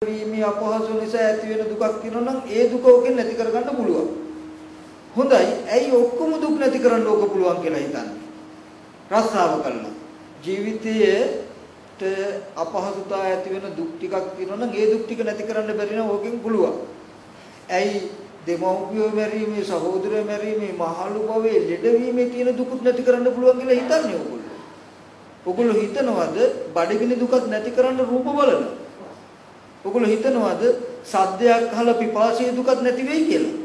වීමේ අපහසු නිසා ඇති වෙන දුකක් තියෙනවා නම් ඒ දුක ඔකෙන් නැති කරගන්න පුළුවන්. හොඳයි. ඇයි ඔක්කොම දුක් නැති කරන්න ඕක පුළුවන් කියලා හිතන්නේ? රස්සාව කළා. ජීවිතයේට අපහසුතාව ඇති වෙන දුක් ටිකක් තියෙනවා නම් ඒ දුක් ටික නැති කරන්න බැරි නම් ඕකෙන් පුළුවන්. ඇයි දෙමව්පියෝ මැරීමේ සහෝදරයෝ මැරීමේ මහලු භවයේ ලෙඩවීමේ තියෙන දුකුත් නැති කරන්න පුළුවන් කියලා හිතන්නේ ඕගොල්ලෝ. ඕගොල්ලෝ හිතනවද බඩගිනි දුකක් නැති කරන්න රූප බලන? ඕගොල්ලෝ හිතනවද සද්දයක් අහලා පිපාසයේ දුකක් නැති වෙයි කියලා?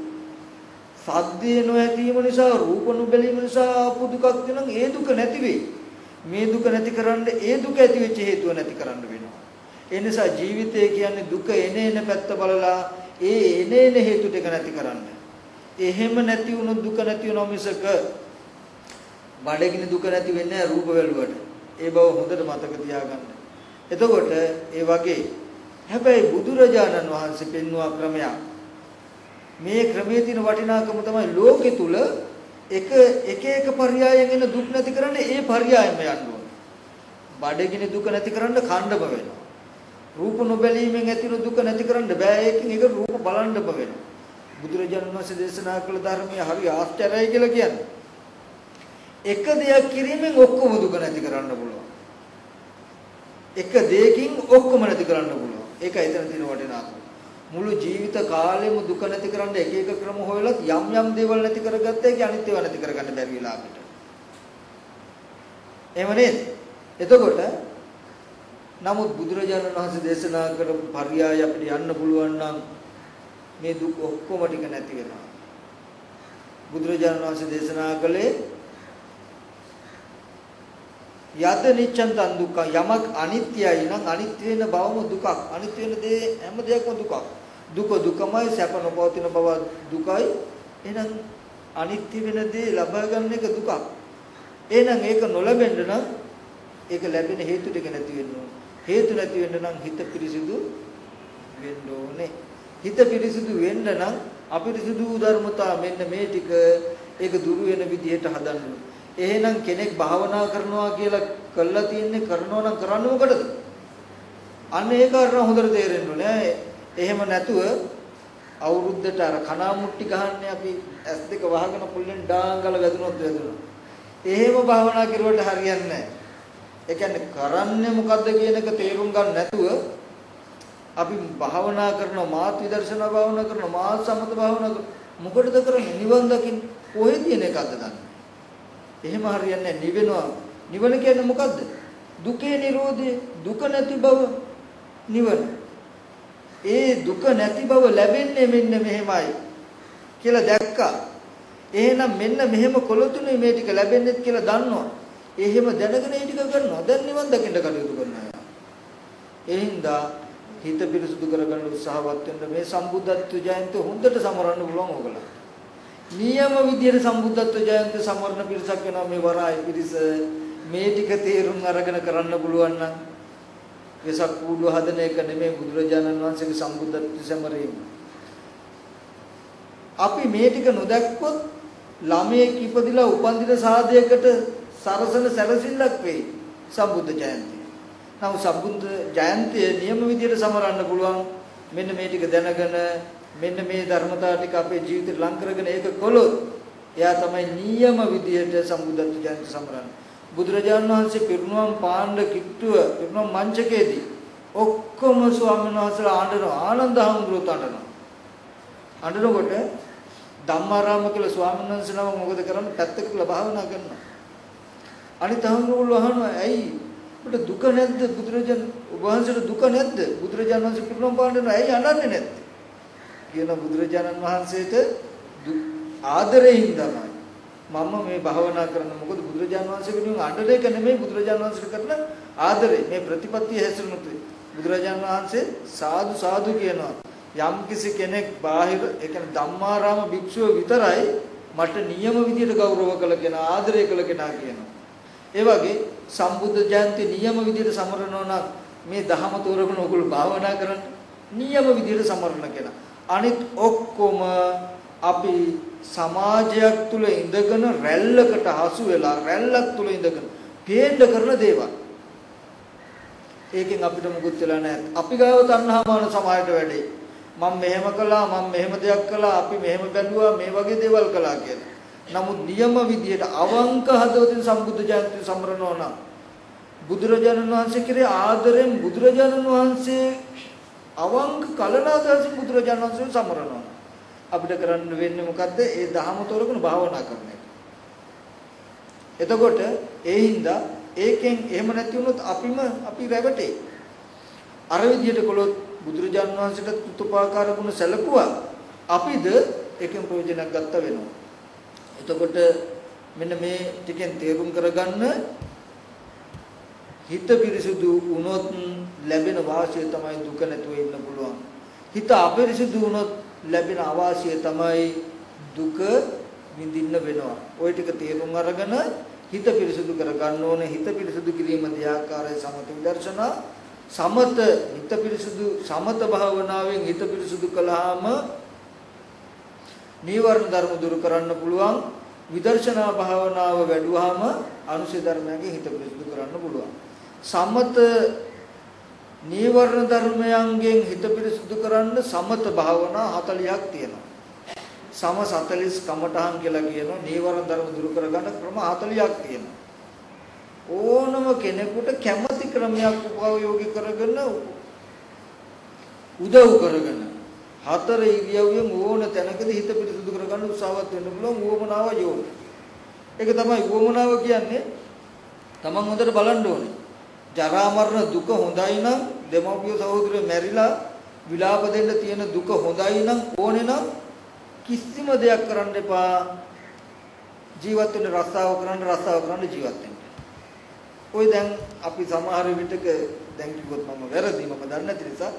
සද්දේ නොඇතිවීම නිසා රූප නොබැලීම නිසා ආපු දුකක් වෙනනම් ඒ දුක නැති වෙයි. මේ දුක නැති කරන්න ඒ දුක ඇති වෙච්ච හේතුව නැති කරන්න වෙනවා. ඒ නිසා ජීවිතය කියන්නේ දුක එන එන පැත්ත බලලා ඒ එනේන හේතු ටික නැති කරන්න. එහෙම නැති වුණොත් දුක නැති වෙනව මිසක බඩගිනි දුක නැති වෙන්නේ රූප වැළුවට. ඒ බව හොඳට මතක තියාගන්න. එතකොට ඒ වගේ හැබැයි බුදුරජාණන් වහන්සේ පෙන්වුවා ක්‍රමයක්. මේ ක්‍රමයේ තියෙන වටිනාකම තමයි ලෝකෙ තුල එක එක එක පర్యాయයෙන් එන දුක් නැති කරන්න ඒ පర్యాయම යන්න ඕනේ. බඩගිනි දුක නැති කරන්න කණ්ඩම වෙනවා. රූප නොබැලීමෙන් ඇතිවන දුක නැති කරන්න බෑ ඒකෙන් ඒක රූප බලන්න බ වෙනවා. බුදුරජාණන් වහන්සේ දේශනා කළ ධර්මයේ හරි ආශ්චර්යයි කියලා කියන්නේ. එක දෙයක් කිරීමෙන් ඔක්කොම දුක නැති කරන්න පුළුවන්. එක දෙයකින් ඔක්කොම නැති කරන්න පුළුවන්. ඒක එතන තියෙන වටිනාකම. මුළු ජීවිත කාලෙම දුක නැති කරන්න එක එක ක්‍රම හොයලත් යම් යම් දේවල් නැති කරගත්ත ඒක අනිත් ඒවා නැති කරගන්න බැරි වෙලා අපිට. එහෙම නේද? එතකොට නමුත් බුදුරජාණන් වහන්සේ දේශනා කරපු පරියාය අපිට යන්න පුළුවන් නම් මේ දුක් ඔක්කොම ටික නැති වෙනවා. බුදුරජාණන් වහන්සේ දේශනා කළේ යද නිච්ඡන් තන් දුක්ඛ යමක් අනිත්‍යයි නම් අනිත්‍ය වෙන බවම දුකක්. අනිත්‍ය වෙන දේ හැම දෙයක්ම දුකක්. දුක දුකමයි සැප නොපවතින බව දුකයි. එහෙනම් අනිත්‍ය වෙන දේ ලබා ගන්න එක දුකක්. එහෙනම් ඒක නොලැබෙන්න නම් ඒක ලැබෙන හේතු ටික නැති වෙන්න ඕන. හේතු නැති වෙන්න නම් හිත පිරිසිදු වෙන්න ඕනේ. හිත පිරිසිදු වෙන්න නම් අපිරිසිදු ධර්මතා මෙන්න මේ ටික ඒක දුරු වෙන විදිහට හදන්න එහෙනම් කෙනෙක් භාවනා කරනවා කියලා කළා තියන්නේ කරනවා නම් කරන්න මොකටද? අන්න ඒ කාරණා හොඳට තේරෙන්න ඕනේ. එහෙම නැතුව අවුරුද්දට අර කනා මුට්ටි ගහන්නේ අපි ඇස් දෙක වහගෙන පුල්ලෙන් ඩාංගල වැදුනොත් වැදුනා. එහෙම භාවනා කරුවට හරියන්නේ නැහැ. ඒ කියන්නේ කරන්නේ මොකද්ද කියන එක තේරුම් ගන්න නැතුව අපි භාවනා කරනවා මාත් විදර්ශනා භාවනා කරනවා මාත් සමත භාවනා කරනවා මොකටද කරන්නේ නිවන් දකින්න කොහෙද තියෙන එකක්ද දන්නේ එහෙම හරියන්නේ නිවෙනවා නිවන කියන්නේ මොකද්ද දුකේ නිරෝධය දුක නැති බව නිවන ඒ දුක නැති බව ලැබෙන්නේ මෙන්න මෙහෙමයි කියලා දැක්කා එහෙනම් මෙන්න මෙහෙම කොළතුනේ මේ ටික ලැබෙන්නේත් කියලා දන්නවා එහෙම දැනගෙන ඒ ටික කරනවා. දැන් නිවන් දකින්න කටයුතු කරනවා. ඒ හින්දා හිත පිරිසුදු කරගන්න උත්සාහවත් වෙන්න මේ සම්බුද්ධත්ව ජයන්ති හොඳට සමරන්න පුළුවන් ඕගොල්ලෝ. නියම විදියට සම්බුද්ධත්ව ජයන්ති සමරන පිරිසක් වෙනවා මේ වරායි පිරිස. මේ ටික තේරුම් අරගෙන කරන්න පුළුවන් නම් වෙසක් කූඩුව හදන එක නෙමෙයි බුදුරජාණන් වහන්සේගේ සම්බුද්ධත්ව සමරීම. අපි මේ ටික නොදැක්කොත් ළමයෙක් ඉපදිලා උපන්දින සාදයකට සරසන සැරසිල්ලක් වෙයි සම්බුද්ධ ජයන්තිය. නමුත් සම්බුද්ධ ජයන්තිය නියම විදියට සමරන්න පුළුවන් මෙන්න මේ ටික දැනගෙන මෙන්න මේ ධර්මතාව ටික අපේ ජීවිතේ ලං කරගෙන ඒක කළොත් එයා තමයි නියම විදියට සම්බුද්ධත්ව ජයන්ති සමරන්නේ. බුදුරජාණන් වහන්සේ පිරුණුවම් පාණ්ඩ කිට්ටුව පිරුණුවම් මංචකයේදී ඔක්කොම ස්වාමීන් වහන්සේලා ආඬන ආනන්ද හඳුරට ආඬනවා. ආඬනකොට ධම්මාරාම කියලා ස්වාමීන් වහන්සේ නම මොකද කරන්නේ? පැත්තකට භාවනා කරනවා. අනිත් අහංගුල අහනවා ඇයි ඔබට දුක නැද්ද බුදුරජාණන් වහන්සේට දුක නැද්ද බුදුරජාණන් වහන්සේ පිරුණම් පාණ්ඩන ඇයි අඬන්නේ නැත්තේ කියන බුදුරජාණන් වහන්සේට ආදරයෙන් තමයි. මම මේ භාවනා කරන මොකද බුදුරජාණන් වහන්සේ වෙනුවෙන් අඬන එක නෙමෙයි බුදුරජාණන් වහන්සේට කරන ආදරේ. මේ ප්‍රතිපත්තිය හැසිරුණුත් බුදුරජාණන් වහන්සේ සාදු සාදු කියනවා. යම් කිසි කෙනෙක් බාහිර ඒ කියන්නේ ධම්මාරාම භික්ෂුව විතරයි මට නියම විදියට ගෞරව කළ කෙනා ආදරය කළ කෙනා කියනවා. ඒ වගේ සම්බුද්ධ ජයන්ති නියම විදිහට සමරනවා නම් මේ දහම තෝරගෙන ඔයගොල්ලෝ භාවනා කරන්න නියම විදිහට සමරන කෙනා. අනිත් ඔක්කොම අපි සමාජයක් තුල ඉඳගෙන රැල්ලකට හසු වෙලා රැල්ලක් තුල ඉඳගෙන පේන්න කරන දේවල්. ඒකෙන් අපිට මුකුත් වෙලා නැහැ. අපි ගාව තණ්හාමාන සමායට වැඩි. මම මෙහෙම කළා මම මෙහෙම දෙයක් කළා අපි මෙහෙම බැලුවා මේ වගේ දේවල් කළා කියලා. නමුත් නියම විදියට අවංක හදවතින් සම්බුද්ධ ජයන්ති සමරනවා නම් බුදුරජාණන් වහන්සේ කෙරේ ආදරෙන් බුදුරජාණන් වහන්සේ අවංක කලනාදසින් බුදුරජාණන් වහන්සේ සමරනවා. අපිට කරන්න වෙන්නේ මොකද්ද? ඒ දහම තොරගෙන භාවනා කරන එක. එතකොට ඒ හින්දා ඒකෙන් එහෙම නැති වුණොත් අපිම අපි රැවටේ. අර විදියට කළොත් බුදුරජාණන් වහන්සේට තුතුපාකාර ගුණ සැලකුවා. අපිද ඒකෙන් ප්‍රයෝජනයක් ගත්ත වෙනවා. එතකොට මෙන්න මේ ටිකෙන් තේරුම් කරගන්න හිත පිරිසුදු වුණොත් ලැබෙන වාසිය තමයි දුක නැතුව ඉන්න පුළුවන්. හිත අපිරිසුදු වුණොත් ලැබෙන අවාසිය තමයි දුක විඳින්න වෙනවා. ওই ටික තේරුම් අරගෙන හිත පිරිසුදු කරගන්න ඕනේ. හිත පිරිසුදු කිරීම දෙආකාරයේ සමත විදර්ශනා සමත හිත පිරිසුදු සමත භාවනාවෙන් හිත පිරිසුදු කළාම නීවරණ ධර්ම දුරු කරන්න පුළුවන්. විදර්ශනා භාවනාව වැඩුවාම අනුශේ ධර්මයන්ගෙන් හිත පිරිසුදු කරන්න පුළුවන්. සමත නීවරණ ධර්මයන්ගෙන් හිත පිරිසුදු කරන්න සමත භාවනා 40ක් තියෙනවා. සම 40 කමඨහන් කියලා කියනවා නීවරණ ධර්ම දුරු කරගන්න ක්‍රම 40ක් තියෙනවා. ඕනම කෙනෙකුට කැමති ක්‍රමයක් උපයෝගී කරගෙන උදව් කරගෙන හතර ඉරියව්වෙන් ඕන තැනකදී හිත පිරිසුදු කරගන්න උත්සාහවත් වෙන්න පුළුවන් උවමනාව යෝන. ඒක තමයි උවමනාව කියන්නේ. Taman හොඳට බලන්න ඕනේ. ජරා මරණ දුක හොඳයි නම් දෙමව්පිය සහෝදරයෝ මැරිලා විලාප දෙන්න තියෙන දුක හොඳයි නම් ඕනේ නම් කිසිම දෙයක් කරන්න එපා. ජීවත් වෙන්න රස්සාව කරන්න රස්සාව කරන්න ජීවත් වෙන්න. ওই දැන් අපි සමහර විටක දැන් කිව්වොත් මම වැරදි මම දන්නේ නැති නිසා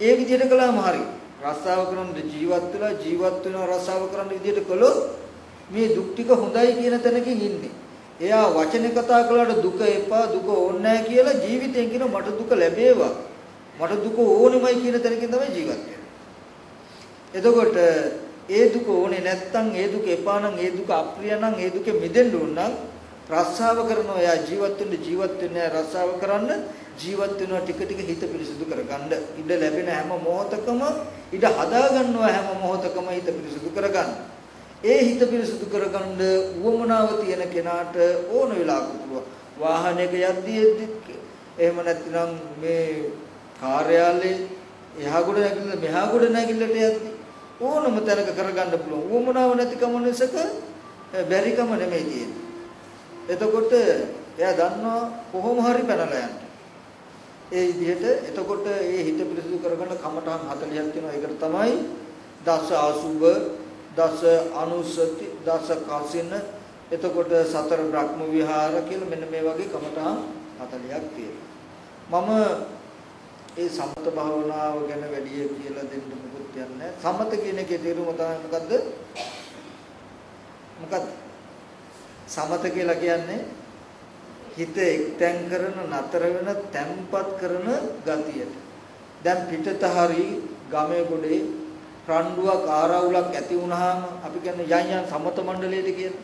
ඒ විදිහට කළාම හරි. රස්සාව කරන්න ජීවත් වෙලා ජීවත් වෙනවා රස්සාව කරන්න විදිහට කළොත් මේ දුක් ටික හොඳයි කියන තැනකින් ඉන්නේ. එයා වචනේ කතා කළාට දුක එපා දුක ඕනේ නැහැ කියලා ජීවිතෙන් කියන මට දුක ලැබේවා. මට දුක ඕනෙමයි කියන තැනකින් තමයි ජීවත් වෙන්නේ. එතකොට ඒ දුක ඕනේ නැත්තම් ඒ දුක එපා නම් ඒ දුක අප්‍රිය නම් ඒ දුකෙ මිදෙන්න ඕන නම් රස්සාව කරනවා එයා ජීවත් වෙන්න ජීවත් වෙන්නේ රස්සාව කරන්න ජීවත් වෙනවා ටික ටික හිත පිරිසුදු කරගන්න ඉඩ ලැබෙන හැම මොහොතකම ඉඩ හදා ගන්නවා හැම මොහොතකම හිත පිරිසුදු කරගන්න ඒ හිත පිරිසුදු කරගන්න උවමනාව තියෙන කෙනාට ඕන වෙලාවක පුළුවන් වාහනයක යද්දී එහෙම නැත්නම් මේ කාර්යාලේ එහා ගොඩ නැගින්න මෙහා ගොඩ නැගිල්ලට යද්දී ඕනම තැනක කරගන්න පුළුවන් උවමනාව නැතිකම නිසක බැරිකම නෙමෙයි තියෙන්නේ එතකොට එයා දන්නවා කොහොම හරි පැනලා යන්න. ඒ විදිහට එතකොට ඒ හිත පිරිසිදු කරගන්න කමඨහන් 40ක් තියෙනවා. ඒකට තමයි දස අසුබ, දස අනුසති, දස කසින, එතකොට සතර බ්‍රහ්ම විහාර කියලා මෙන්න මේ වගේ කමඨහන් 40ක් තියෙනවා. මම ඒ සමත භාවනාව ගැන වැඩි කියලා දෙන්න මොකුත් යන්නේ සමත කියන එකේ තේරුම තමයි මොකද්ද? මොකද්ද? සමත කියලා කියන්නේ හිත එක්තැන් කරන නතර වෙන තැම්පත් කරන ගතියට. දැන් පිටත හරි ගමේ ගොඩේ රණ්ඩුවක් ආරවුලක් ඇති වුනහම අපි කියන්නේ යන් යන් සමත මණ්ඩලයට කියන.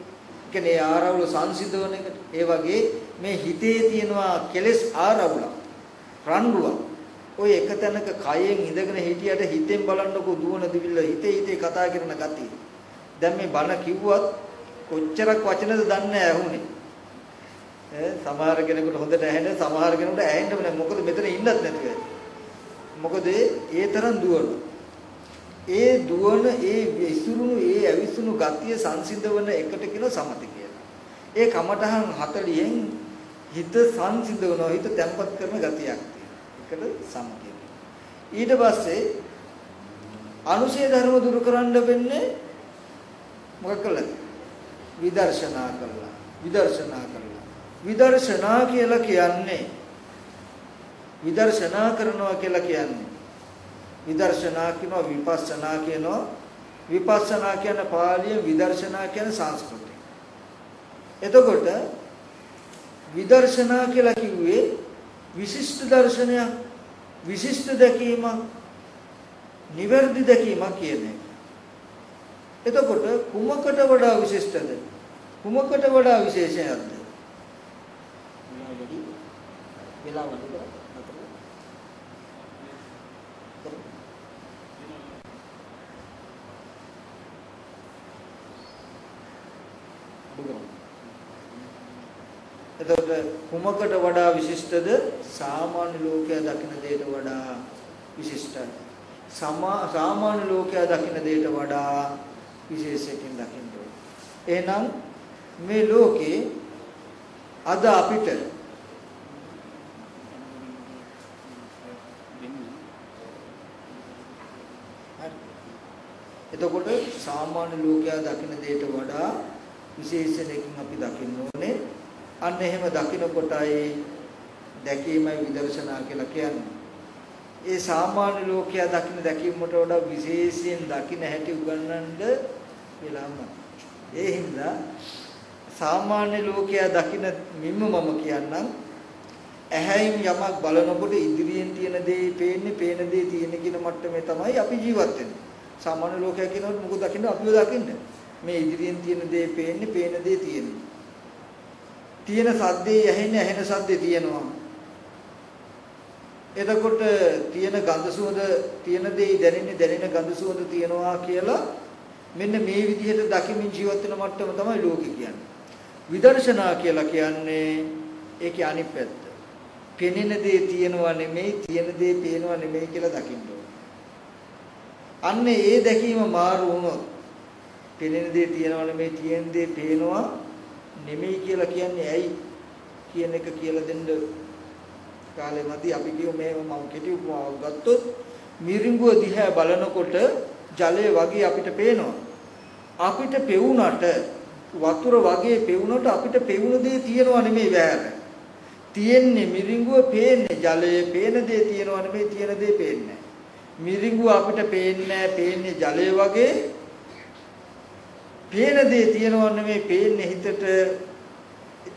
කියන්නේ ආරවුල සංසිඳවන එකට. ඒ වගේ මේ හිතේ තියෙනවා කෙලෙස් ආරවුලක්. රණ්ඩුවක්. ඔය එක තැනක කයෙන් ඉඳගෙන හිටියට හිතෙන් බලන්නකො දුවන දිවිල්ල හිතේ හිතේ කතා කරන ගතිය. දැන් මේ බණ කිව්වත් කොච්චරක් වචනද දන්නේ ඇහුනේ. ඈ සමහර කෙනෙකුට හොඳට ඇහෙන සමහර කෙනෙකුට ඇහෙන්නම නැහැ. මොකද මෙතන ඉන්නත් නැතුව. මොකද ඒ තරම් දුවන. ඒ දුවන ඒ විසිරුණු ඒ ඇවිසුණු ගතිය සංසිඳවන එකට කියන සමත කියලා. ඒ කමඨහන් 40න් හිත සංසිඳවනවා හිත තැම්පත් කරන ගතියක් තියෙනවා. ඒකට සමතය. ඊට පස්සේ අනුශේ ධර්ම දුරු කරන්න වෙන්නේ මොකක් කළාද? විදර්ශනා කළා. විදර්ශනා කළා. විදර්ශනා කියලා කියන්නේ විදර්ශනා කරනවා කියලා කියන්නේ විදර්ශනා කියනවා විපස්සනා කියනවා විපස්සනා කියන පාලිය විදර්ශනා කියන සංස්කෘතිය. එතකොට විදර්ශනා කියලා කිව්වේ විශිෂ්ට දර්ශනයක් විශිෂ්ට දැකීමක් නිවැරදි දැකීමක් කියන එක. එතකොට කුමකට වඩා විශිෂ්ටද? කුමකට වඩා විශේෂයක්ද? වෙලාව වැඩි කරා නතර කරමු. අඩු කරමු. එතකොට කුමකට වඩා විශිෂ්ටද සාමාන්‍ය ලෝකයා දකින දෙයට වඩා විශිෂ්ටයි. සාමාන්‍ය ලෝකයා දකින දෙයට වඩා විශේෂයෙන් දකින්න ඕනේ. එහෙනම් මේ ලෝකේ අද අපිට එතකොට සාමාන්‍ය ලෝකයා දකින දෙයට වඩා විශේෂණයකින් අපි දකින්න ඕනේ. අන්න එහෙම දකින කොටයි දැකීමයි විදර්ශනා කියලා කියන්නේ. ඒ සාමාන්‍ය ලෝකයා දකින දැකීමට වඩා විශේෂයෙන් දකින හැටි උගන්වන්න වෙලාම. ඒ හින්දා සාමාන්‍ය ලෝකයා දකින මිම්ම මම කියන්නම් ඇහැයින් යමක් බලනකොට ඉදිරියෙන් තියෙන දේ පේන්නේ පේන දේ තියෙන කියන මට්ටමේ තමයි අපි ජීවත් වෙන්නේ. සාමාන්‍ය ලෝකයා කියනකොට මොකද දකින්නේ අපිව දකින්නේ. මේ ඉදිරියෙන් තියෙන දේ පේන්නේ පේන දේ තියෙන්නේ. තියෙන සද්දේ ඇහෙන්නේ ඇහෙන සද්දේ තියෙනවා. එතකොට තියෙන ගඳ සුවඳ තියෙන දේ දැනෙන්නේ දැනෙන ගඳ සුවඳ තියෙනවා කියලා මෙන්න මේ විදිහට දකිමින් ජීවත් වෙන මට්ටම තමයි ලෝකෙ කියන්නේ. විදර්ශනා කියලා කියන්නේ ඒකේ අනිත් පැත්ත. පෙනෙන දේ තියෙනවා නෙමෙයි තියෙන දේ පේනවා නෙමෙයි කියලා දකින්න අන්න ඒ දැකීම මාරු වුණොත් පෙනෙන දේ තියෙනවා නෙමෙයි තියෙන දේ පේනවා නෙමෙයි කියලා කියන්නේ ඇයි කියන එක කියලා දෙන්න කාලේ මදි. අපි කියමු මේව මම කෙටි උපමාවක් ගත්තොත් මිරිඟුව දිහා බලනකොට ජලය වගේ අපිට පේනවා. අපිට පෙවුනට වතුර වගේ පෙවුනට අපිට පෙවුන දේ තියෙනවා නෙමෙයි වැර. තියෙන්නේ මිරිඟුව පේන්නේ ජලයේ පේන දේ තියෙනවා නෙමෙයි තියෙන දේ පේන්නේ. මිරිඟුව අපිට පේන්නේ පේන්නේ ජලය වගේ පේන දේ තියෙනවා නෙමෙයි පේන්නේ හිතට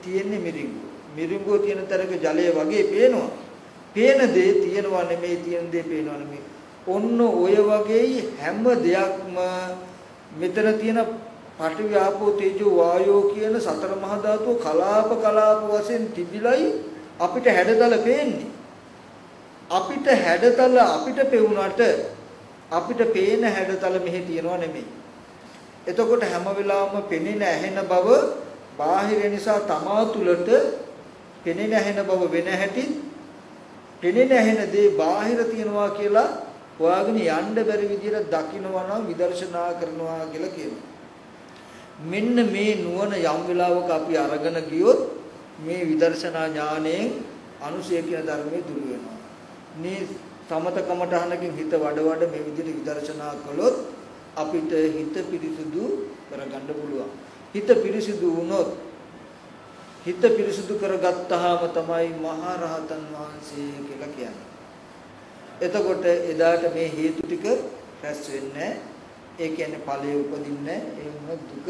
තියෙන්නේ මිරිඟුව මිරිඟුව තියෙන තරක ජලය වගේ පේනවා. පේන දේ තියෙනවා නෙමෙයි තියෙන දේ පේනවා නෙමෙයි. ඔන්න ඔය වගේ හැම දෙයක්ම මෙතන තියෙන පඨවි ආපෝ තේජෝ වායෝ කියන සතර මහා ධාතුව කලාප කලාප වශයෙන් තිබිලයි අපිට හැඩතල පේන්නේ. අපිට හැඩතල අපිට පෙවුනට අපිට පේන හැඩතල මෙහි තියෙනව නෙමෙයි. එතකොට හැම වෙලාවම පෙනෙන ඇහෙන බව බාහිර නිසා තමා තුළට පෙනෙන ඇහෙන බව වෙන හැටි පෙනෙන ඇහෙන දේ බාහිර තියනවා කියලා හොයාගෙන යන්න බැරි විදිහට දකින්නවා නම් විදර්ශනා කරනවා කියලා කියනවා. මෙන්න මේ නුවණ යම් වෙලාවක අපි අරගෙන ගියොත් මේ විදර්ශනා ඥාණයෙන් අනුසය කියන ධර්මයේ දුර වෙනවා. මේ සමතකමටහනකින් හිත වඩ වඩ මේ විදිහට විදර්ශනා කළොත් අපිට හිත පිරිසුදු කරගන්න පුළුවන්. හිත පිරිසුදු වුණොත් හිත පිරිසුදු කරගත්තාම තමයි මහා රහතන් වහන්සේ කියලා කියන්නේ. එතකොට එදාට මේ හේතු ටික රැස් වෙන්නේ ඒ කියන්නේ ඵලයේ උපදින්නේ ඒ වුණ දුක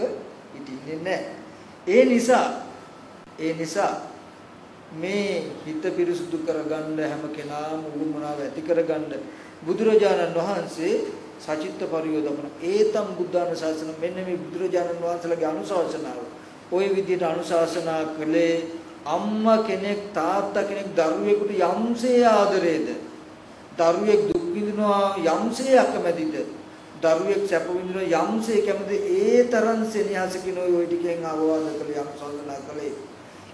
ඉතින්නේ නැහැ. ඒ නිසා ඒ නිසා මේ හිත පිරිසුදු කරගන්න හැම කෙනාම උරුමනාව ඇති කරගන්න බුදුරජාණන් වහන්සේ සචිත්ත පරියෝදමන ඒතම් බුද්ධාන ශාසන මෙන්න මේ බුදුරජාණන් වහන්සේලාගේ අනුශාසනාව ওই විදිහට අනුශාසනා කළේ අම්මා කෙනෙක් තාත්තා කෙනෙක් දරුවෙකුට යම්සේ ආදරේද දරුවෙක් දුක් විඳිනවා යම්සේ අකමැතිද දරුවෙක් සැප විඳිනවා යම්සේ කැමති ඒ තරම් සෙනෙහසකින් ওই ටිකෙන් අවවාද කළ යම් සඳනා කළේ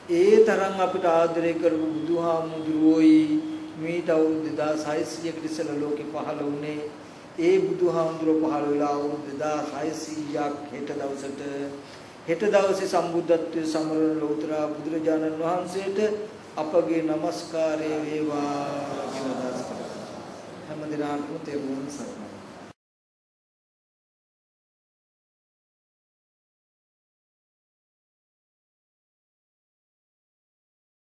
ඒ තරම් අපිට ආදරය කරපු බුදුහාමුදුරුවෝයි මේ අවුරුදු 2600කට ඉස්සෙල්ලා ලෝකෙ පහළ වුණේ. ඒ බුදුහාමුදුරුවෝ පහළ වෙලා අවුරුදු 2600ක් හෙට දවසට හෙට දවසේ සම්බුද්ධත්වයේ සමරන ලෞතර බුදුරජාණන් වහන්සේට අපගේ নমස්කාරය වේවා කියලා දාස් කරා හැම දිනාටම තෙරුවන් සරණයි.